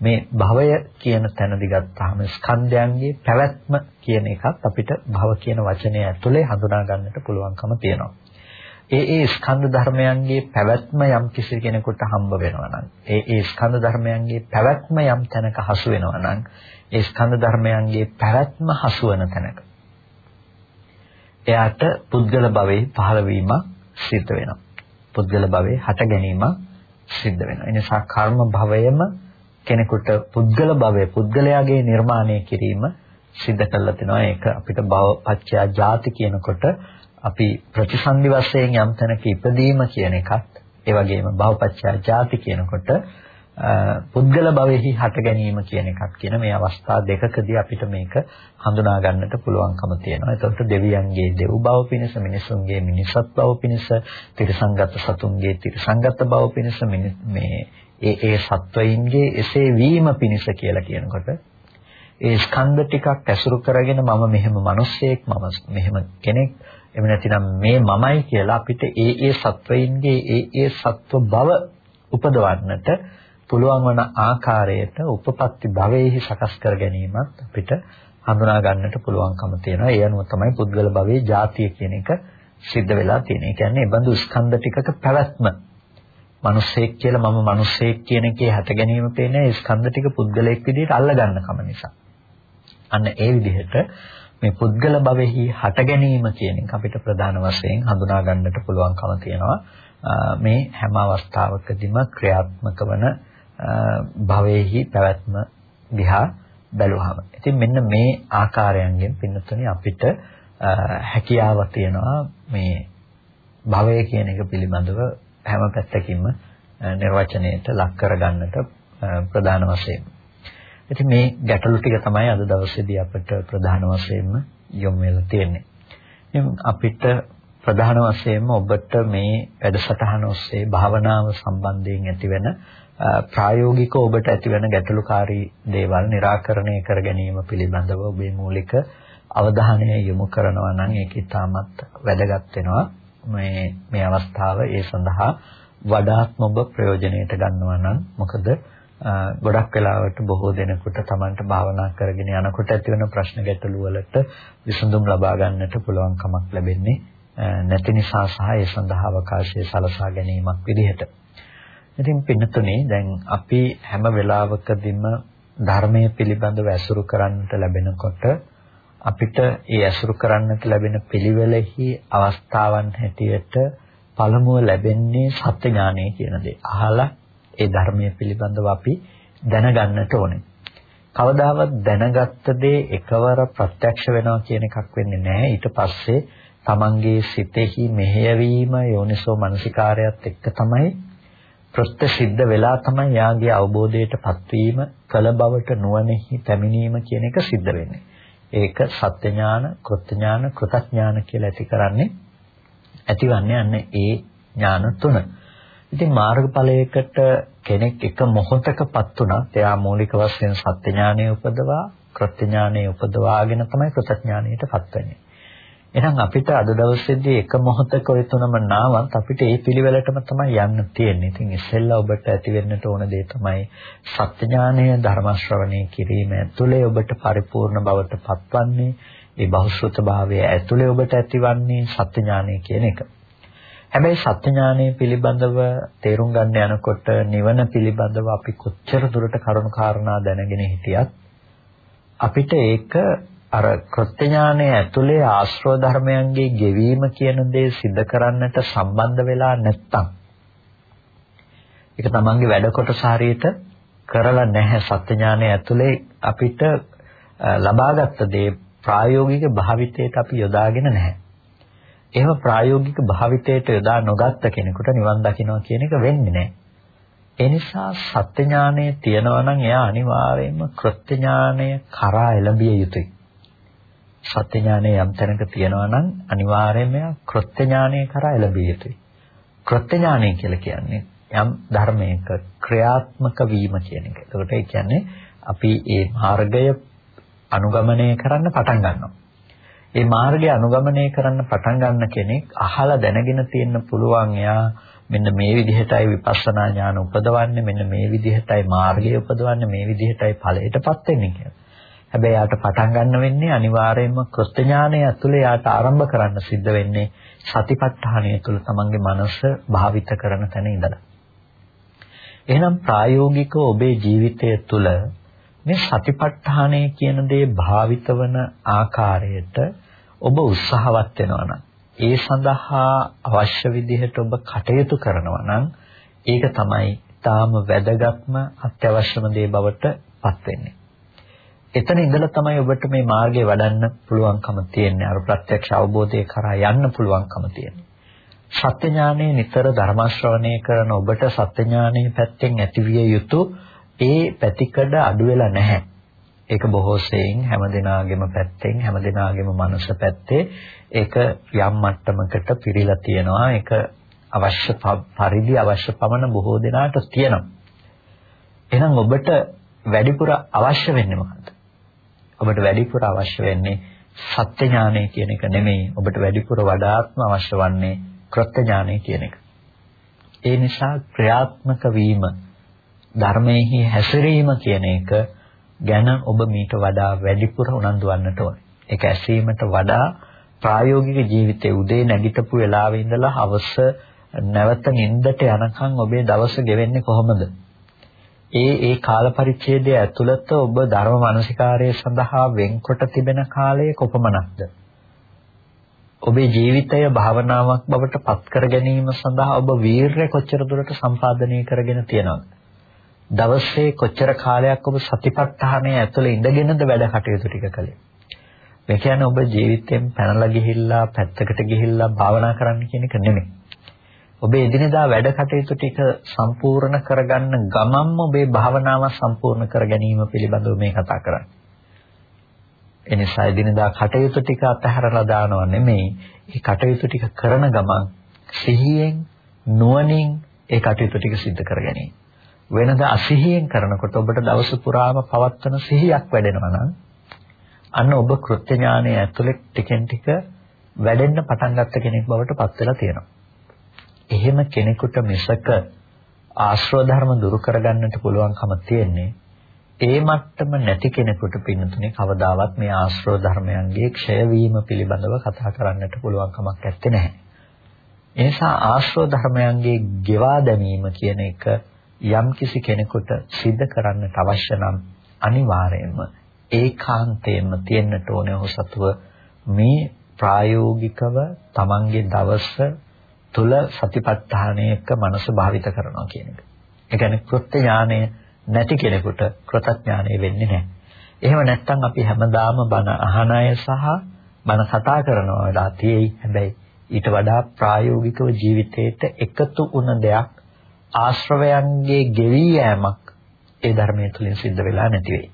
මේ භවය කියන තැනදි ගත්තාම ස්කන්ධයන්ගේ පැවැත්ම කියන එකත් අපිට භව කියන වචනය ඇතුලේ හඳුනා ගන්නට පුළුවන්කම තියෙනවා. ඒ ඒ ස්කන්ධ ධර්මයන්ගේ පැවැත්ම යම් කිසි කෙනෙකුට හම්බ වෙනවා නම් ඒ ඒ ස්කන්ධ ධර්මයන්ගේ පැවැත්ම යම් තැනක හසු වෙනවා නම් ඒ ස්කන්ධ ධර්මයන්ගේ පැවැත්ම හසු වෙන තැනක එයාට පුද්ගල භවයේ පහළ වීම සිද්ධ වෙනවා. පුද්ගල භවයේ හට ගැනීම සිද්ධ වෙනවා. ඒ නිසා කර්ම භවයම කෙනෙකුට පුද්ගල භවය පුද්ගලයාගේ නිර්මාණය කිරීම සිද්ධ කරලා තිනවා. ඒක අපිට භව පත්‍යා ජාති කියනකොට අපි ප්‍රතිසන්දි වශයෙන් යම් තැනක ඉපදීම කියන එකත් ඒ වගේම භවපත්‍යා ජාති කියනකොට පුද්ගල භවෙහි හට ගැනීම කියන එකක් කියන මේ අවස්ථා දෙකකදී අපිට මේක හඳුනා ගන්නට පුළුවන්කම තියෙනවා. එතකොට දෙවියන්ගේ දෙව් භව පිණිස, මිනිසුන්ගේ මිනිසත් භව පිණිස, තිරසංගත සතුන්ගේ තිරසංගත භව පිණිස මේ ඒ ඒ සත්වයින්ගේ එසේ වීම පිණිස කියලා කියනකොට ඒ ස්කන්ධ ටිකක් ඇසුරු කරගෙන මම මෙහෙම මිනිස්සෙක් මම මෙහෙම කෙනෙක් එහෙම නැතිනම් මේ මමයි කියලා අපිට ඒ ඒ සත්වයින්ගේ ඒ ඒ සත්ව භව උපදවන්නට පුළුවන් වන ආකාරයට උපපත්ති භවයේහි සකස් කර ගැනීමත් අපිට හඳුනා ගන්නට පුළුවන්කම තියෙනවා. ඒ අනුව තමයි පුද්ගල භවයේ ಜಾතිය කියන එක සිද්ධ වෙලා තියෙන්නේ. ඒ කියන්නේ බඳු ස්කන්ධ ටිකක පැවැත්ම. මිනිස්සෙක් කියලා මම මිනිස්සෙක් කියන එකේ හට ගැනීම පේන්නේ ස්කන්ධ ටික පුද්ගලයෙක් විදිහට අල්ල ගන්නකම නිසා. අන්න ඒ විදිහට මේ පුද්ගල භවෙහි හට ගැනීම කියන එක අපිට ප්‍රධාන වශයෙන් හඳුනා ගන්නට පුළුවන්කම තියෙනවා. මේ හැම අවස්ථාවකදීම ක්‍රියාත්මක වන භවයේහි පැවැත්ම දිහා බැලුවහම. ඉතින් මෙන්න මේ ආකාරයන්ගෙන් පින්නතුනේ අපිට හැකියාව තියනවා මේ භවය කියන එක පිළිබඳව හැම පැත්තකින්ම නිර්වචනයට ලක් කරගන්නට ප්‍රධාන වශයෙන්. ඉතින් මේ ගැටලු ටික තමයි අද දවසේදී අපිට ප්‍රධාන වශයෙන්ම යොමු වෙලා තියෙන්නේ. ඉතින් අපිට ප්‍රධාන වශයෙන්ම ඔබට මේ වැඩසටහන ඔස්සේ භාවනාව සම්බන්ධයෙන් ඇතිවෙන ප්‍රායෝගිකව ඔබට ඇතිවන ගැටලුකාරී දේවල් निराකරණය කර ගැනීම පිළිබඳව ඔබේ මූලික අවධානය යොමු කරනවා නම් ඒක ඉතාමත් වැදගත් වෙනවා මේ මේ අවස්ථාව ඒ සඳහා වඩාත්ම ඔබ ප්‍රයෝජනයට ගන්නවා නම් මොකද ගොඩක් වෙලාවට බොහෝ දෙනෙකුට Tamanට භාවනා කරගෙන යනකොට ඇතිවන ප්‍රශ්න ගැටලු වලට විසඳුම් ලබා ගන්නට පුළුවන් කමක් ලැබෙන්නේ නැති නිසා සහ ඒ සඳහා අවකාශය සලසා ගැනීමක් විදිහට. ඉතින් පින්නතුනේ දැන් අපි හැම වෙලාවකදීම ධර්මයේ පිළිබඳව ඇසුරු කරන්නට ලැබෙනකොට අපිට ඒ ඇසුරු කරන්නට ලැබෙන පිළිවෙලෙහි අවස්ථාවන් හැටියට පළමුව ලැබෙන්නේ සත්‍ය ඥානය කියන දේ. අහලා ඒ ධර්මයේ පිළිබඳව අපි දැනගන්නට ඕනේ. කවදාවත් දැනගත්ත දේ එකවර ප්‍රත්‍යක්ෂ වෙනවා කියන එකක් වෙන්නේ නැහැ. ඊට පස්සේ තමන්ගේ සිතෙහි මෙහෙයවීම යෝනිසෝ මනසිකාරයත් එක්ක තමයි ප්‍රත්‍යසිද්ධ වෙලා තමයි යාගේ අවබෝධයට පත්වීම කල බවට නුවණෙහි පැමිණීම කියන එක සිද්ධ වෙන්නේ. ඒක සත්‍ය ඥාන, කෘත්‍ය ඥාන, කෘතඥාන කියලා ඇති කරන්නේ ඇතිවන්නේ අන්න ඒ ඥාන තුන. ඉතින් මාර්ගඵලයකට කෙනෙක් එක මොහොතකපත් උනත් එයා මූලික වශයෙන් සත්‍ය ඥානය උපදවා, කෘත්‍ය ඥානය උපදවාගෙන තමයි කෘතඥානයටපත් වෙන්නේ. එහෙනම් අපිට අද දවසේදී එක මොහොතක ඔය තුනම නාවත් අපිට ඒ පිළිවෙලටම තමයි යන්න තියෙන්නේ. ඉතින් ඉස්සෙල්ලා ඔබට ඇති වෙන්නට ඕන දේ තමයි සත්‍ය ඥානය ධර්ම ශ්‍රවණය කිරීම ඇතුලේ ඔබට පරිපූර්ණ බවට පත්වන්නේ. ඒ බහුශ්‍රත භාවය ඇතුලේ ඔබට ඇතිවන්නේ සත්‍ය ඥානය කියන එක. හැබැයි සත්‍ය ඥානය පිළිබඳව තේරුම් ගන්න යනකොට නිවන පිළිබඳව අපි කොච්චර දුරට කරුණු කාරණා දැනගෙන හිටියත් අපිට ඒක අර කෘත්‍ය ඥානයේ ඇතුලේ ආශ්‍රව ධර්මයන්ගේ ගෙවීම කියන දේ सिद्ध කරන්නට සම්බන්ධ වෙලා නැත්තම් ඒක තමන්ගේ වැඩ කොටස හරියට කරලා නැහැ සත්‍ය ඥානයේ ඇතුලේ අපිට ලබාගත් දේ ප්‍රායෝගික භාවිතයට අපි යොදාගෙන නැහැ. එහෙම ප්‍රායෝගික භාවිතයට යොදා නොගත්ත කෙනෙකුට නිවන් දකින්නවා කියන එක වෙන්නේ නැහැ. ඒ නිසා සත්‍ය ඥානය තියනවා නම් එයා අනිවාර්යයෙන්ම කෘත්‍ය ඥානය කරා එළඹිය යුතුයි. සත්‍ය ඥානය යම් තැනක තියනවා නම් අනිවාර්යයෙන්ම කෘත්‍ය ඥානය කරා එළඹිය යුතුයි. කෘත්‍ය ඥානය කියලා කියන්නේ යම් ධර්මයක ක්‍රියාත්මක වීම කියන එක. ඒකට ඒ කියන්නේ අපි මේ මාර්ගය අනුගමනය කරන්න පටන් ගන්නවා. මේ මාර්ගය අනුගමනය කරන්න පටන් ගන්න කෙනෙක් අහලා දැනගෙන තියෙන්න පුළුවන් එයා මෙන්න මේ විදිහටයි විපස්සනා ඥාන උපදවන්නේ මෙන්න මේ විදිහටයි මාර්ගය උපදවන්නේ මේ විදිහටයි ඵලයටපත් වෙන්නේ කියලා. හැබැයි යාට පටන් ගන්න වෙන්නේ අනිවාර්යයෙන්ම කෘත්‍ය ඥානය ඇතුලේ යාට ආරම්භ කරන්න සිද්ධ වෙන්නේ සතිපට්ඨානය තුළ තමන්ගේ මනස භාවිත කරන තැන ඉඳලා. එහෙනම් ප්‍රායෝගිකව ඔබේ ජීවිතය තුළ මේ සතිපට්ඨානය කියන දේ භාවිත වන ආකාරයට ඔබ උත්සාහවත් වෙනවා නම් ඒ සඳහා අවශ්‍ය විදිහට ඔබ කටයුතු කරනවා නම් ඒක තමයි තාම වැදගත්ම අත්‍යවශ්‍යම දේ බවට පත් වෙන්නේ. එතන ඉඳලා තමයි ඔබට මේ මාර්ගය වඩන්න පුළුවන්කම තියෙන්නේ. අර ප්‍රත්‍යක්ෂ අවබෝධය කරා යන්න පුළුවන්කම තියෙන්නේ. සත්‍ය ඥානයේ නිතර ධර්ම ශ්‍රවණය කරන ඔබට සත්‍ය ඥානයේ පැත්තෙන් ඇතිවිය යුතු ඒ පැතිකඩ අඩු වෙලා නැහැ. ඒක බොහෝ සෙයින් හැමදිනාගේම පැත්තෙන් හැමදිනාගේම මනස පැත්තේ ඒක යම් මට්ටමකට පිරීලා තියෙනවා. ඒක අවශ්‍ය පරිදි අවශ්‍ය පමණ බොහෝ දෙනාට තියෙනවා. එහෙනම් ඔබට වැඩිපුර අවශ්‍ය වෙන්නේ මොකක්ද? ඔබට වැඩිපුර අවශ්‍ය වෙන්නේ සත්‍ය ඥානය කියන එක නෙමෙයි. ඔබට වැඩිපුර වඩාත්ම අවශ්‍ය වන්නේ කෘත්‍ය ඥානය කියන එක. ඒ නිසා ක්‍රියාත්මක වීම ධර්මයේහි හැසිරීම කියන එක ගැන ඔබ මීට වඩා වැඩිපුර උනන්දු වන්නට ඕනේ. ඒක ඇසීමට වඩා ප්‍රායෝගික ජීවිතයේ උදේ නැගිටපු වෙලාවේ ඉඳලා හවස නැවත නිින්දට යනකම් ඔබේ දවස ගෙවෙන්නේ කොහොමද? ඒ ඒ කාල පරිච්ඡේදය ඇතුළත ඔබ ධර්ම මානසිකාරය සඳහා වෙන්කොට තිබෙන කාලය කොපමණක්ද? ඔබේ ජීවිතය භාවනාවක් බවට පත් කර ගැනීම සඳහා ඔබ වීරය කොච්චර දුරට සම්පාදනය කරගෙන තියෙනවද? දවසේ කොච්චර කාලයක් ඔබ සතිපට්ඨානයේ ඇතුළේ ඉඳගෙනද වැඩ කටයුතු ටික කළේ? මේ කියන්නේ ඔබ ජීවිතයෙන් පැනලා ගිහිල්ලා පැත්තකට ගිහිල්ලා භාවනා කරන්න කියන එක නෙමෙයි. ඔබේ එදිනෙදා වැඩ කටයුතු ටික සම්පූර්ණ කරගන්න ගමන්ම ඔබේ භාවනාව සම්පූර්ණ කර ගැනීම පිළිබඳව මේ කතා කරන්නේ. එනිසා එදිනෙදා කටයුතු ටික අතහැරලා දානව නෙමෙයි. ඒ කටයුතු ටික කරන ගමන් සිහියෙන් නුවණින් ඒ කටයුතු ටික සිද්ධ කර ගැනීම. වෙනද අසිහියෙන් කරනකොට ඔබට දවස පුරාම පවත්වන සිහියක් වැඩෙනවා නම් අන්න ඔබ කෘත්‍ය ඥානයේ ඇතුළේ ටිකෙන් ටික වැඩෙන්න පටන් ගත්ත කෙනෙක් බවට පත් වෙලා තියෙනවා. එහෙම කෙනෙකුට මිසක ආශ්‍රව ධර්ම දුරු කරගන්නට පුළුවන්කම තියෙන්නේ ඒ මට්ටම නැති කෙනෙකුට පින්නතුනේ කවදාවත් මේ ආශ්‍රව ධර්මයන්ගේ ක්ෂය වීම පිළිබඳව කතා කරන්නට පුළුවන් කමක් නැත්තේ නැහැ. ඒ නිසා ආශ්‍රව ධර්මයන්ගේ ගෙවා දැමීම කියන එක යම් කිසි කෙනෙකුට සිද්ධ කරන්නට අවශ්‍ය නම් අනිවාර්යයෙන්ම ඒකාන්තයෙන්ම තියෙන්නට ඕනේ ඔහු මේ ප්‍රායෝගිකව තමන්ගේ දවස තුල සතිපට්ඨානයක මනස භාවිත කරනවා කියන එක. ඒ කියන්නේ කෘත්‍ය ඥානය නැති කෙනෙකුට කෘතඥානය වෙන්නේ නැහැ. එහෙම නැත්නම් අපි හැමදාම බණ අහන අය සහ බණ කතා කරනවා වෙලා තියෙයි. හැබැයි ඊට වඩා ප්‍රායෝගිකව ජීවිතේට එකතු වුණ දෙයක් ආශ්‍රවයන්ගේ ගෙවි යෑමක් ඒ ධර්මයේ තුලින් සිද්ධ වෙලා නැති වෙයි.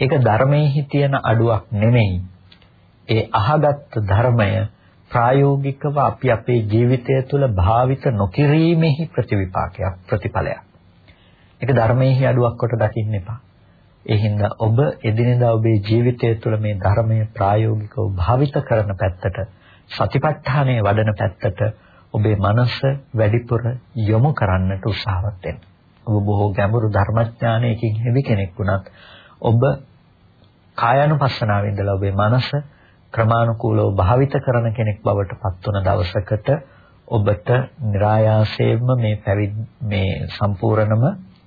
ඒක ධර්මයේ තියෙන අඩුවක් නෙමෙයි. ඒ අහගත් ධර්මය ප්‍රායෝගිකව අපි අපේ ජීවිතය තුළ භාවිත නොකිරීමෙහි ප්‍රතිවිපාකයක් ප්‍රතිඵලයක්. ඒක ධර්මයේ අඩුවක් කොට දකින්න එපා. ඒ හින්දා ඔබ එදිනෙදා ඔබේ ජීවිතය තුළ මේ ධර්මය ප්‍රායෝගිකව භාවිත කරන පැත්තට සතිපට්ඨානය වඩන පැත්තට ඔබේ මනස වැඩිපුර යොමු කරන්නට උත්සාහවත් වෙන්න. ඔබ බොහෝ ගැඹුරු ධර්මඥානයකින් හෙවි කෙනෙක් වුණත් ඔබ කායानुපස්සනාවෙන් ඉඳලා ඔබේ මනස ක්‍රමානුකූලව භාවිත කරන කෙනෙක් බවට පත් වන දවසකට ඔබට નિરાයාසයෙන්ම මේ පැවිදි මේ සම්පූර්ණම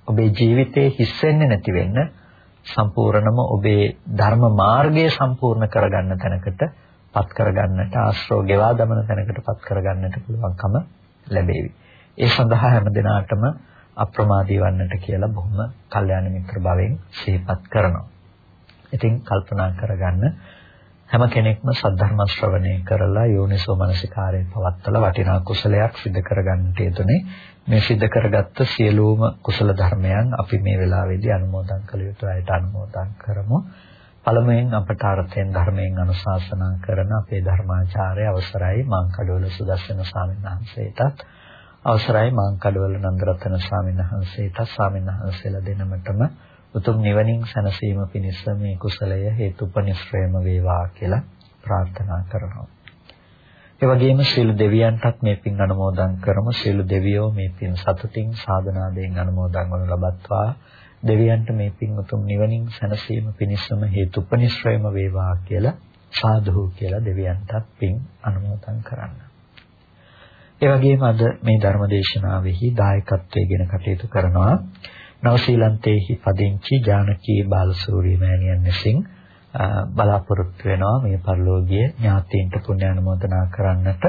ඔබේ ජීවිතේ හිස් වෙන්නේ නැති වෙන්න සම්පූර්ණම ඔබේ ධර්ම මාර්ගය සම්පූර්ණ කරගන්න තැනකට පත් කරගන්නට ආශ්‍රව ගෙවා දමන තැනකට පත් කරගන්නට පුළුවන්කම ලැබේවි. ඒ සඳහා හැම දිනාටම අප්‍රමාදී වන්නට කියලා බොහොම කල්යාණ මිත්‍ර භාවයෙන් සිහිපත් කරනවා. ඉතින් කල්පනා කරගන්න හැම කෙනෙක්ම සද්ධර්ම ශ්‍රවණය කරලා යෝනිසෝ මනසිකාරයෙන් පවත්තලා වටිනා කුසලයක් සිදු කරගන්නට යෙදුනේ මේ සිදු කරගත්ත සියලුම කුසල ධර්මයන් අපි මේ වෙලාවේදී අනුමෝදන් කළ යුතු අයට අනුමෝදන් කරමු. පළමුවෙන් අපට අර්ථයෙන් ධර්මයෙන් අනුශාසනා කරන අපේ ධර්මාචාර්ය අවසරයි මාංකඩවල සුදස්සන ස්වාමීන් වහන්සේටත්. අවසරයි මාංකඩවල නන්දරතන ස්වාමීන් වහන්සේටත්. ස්වාමීන් වහන්සේලා දෙනමතම උතුම් නිවනින් සැනසීම පිණිස මේ කුසලය හේතුපනිශ්‍රයම වේවා කියලා ප්‍රාර්ථනා කරනවා. ඒ වගේම සියලු දෙවියන්ටත් මේ පින් අනුමෝදන් කරමු. සියලු දෙවියෝ මේ පින් සතුටින් සාධනාවෙන් අනුමෝදන් වනු ලබත්වා. දෙවියන්ට මේ පින් උතුම් නිවනින් සැනසීම පිණිසම හේතුපනිශ්‍රයම වේවා කියලා සාදු කියලා දෙවියන්ටත් පින් අනුමෝදන් කරන්න. ඒ වගේම අද මේ ධර්ම දේශනාවෙහි දායකත්වයෙන් කටයුතු කරනවා නවසීලන්තයේහි පදිංචි ජානකී බාලසූරිය මෑණියන් විසින් බලාපොරොත්තු වෙනවා මේ පරිලෝකීය ඥාතීන්ට පුණ්‍ය අනුමෝදනා කරන්නට.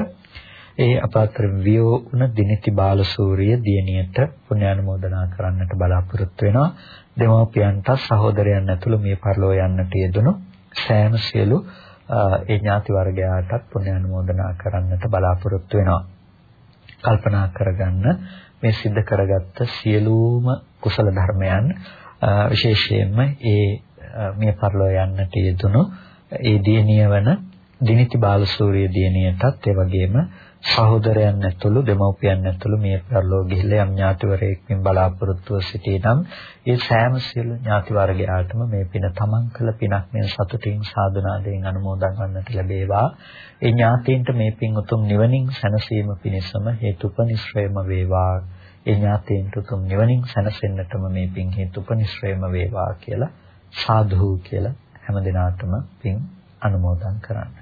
ඒ අපාතර වියෝ වුණ දිනිති බාලසූරිය දියණියට පුණ්‍ය අනුමෝදනා කරන්නට බලාපොරොත්තු වෙනවා. දෙමව්පියන්ට සහෝදරයන් ඇතුළු මේ පරිලෝ යන්නට යෙදුණු සෑම සියලු ඒ ඥාති වර්ගයාටත් පුණ්‍ය අනුමෝදනා කරන්නට බලාපොරොත්තු වෙනවා. කල්පනා කරගන්න මේ සිද්ධ කරගත්ත සියලුම කුසල ධර්මයන් විශේෂයෙන්ම ඒ මේ පරිලෝ යන්නට යෙදුණු ඒ දියණිය වන දිනිති බාලසූරිය දියණියටත් ඒ වගේම සහෝදරයන් ඇතුළු දෙමව්පියන් ඇතුළු මේ පරිලෝ ගිහිල්ලා යම් ඥාතිවරයෙක්මින් බලාපොරොත්තුව සිටිනම් ඒ සෑම සියලු ඥාති වර්ගයාටම මේ පින තමන් කළ පිනක් මේ සතුටින් සාධනාවෙන් අනුමෝදන් වන්නට ලැබේවා. ඒ ඥාතීන්ට මේ පින් උතුම් නිවනින් සැනසීම පිණිසම හේතුපනිශ්‍රයම වේවා. ඒ ඥාතීන්ට උතුම් නිවනින් සැනසෙන්නටම මේ පින් හේතුපනිශ්‍රයම වේවා කියලා සාදු කියලා හැම දිනාටම පින් අනුමෝදන් කරන්න.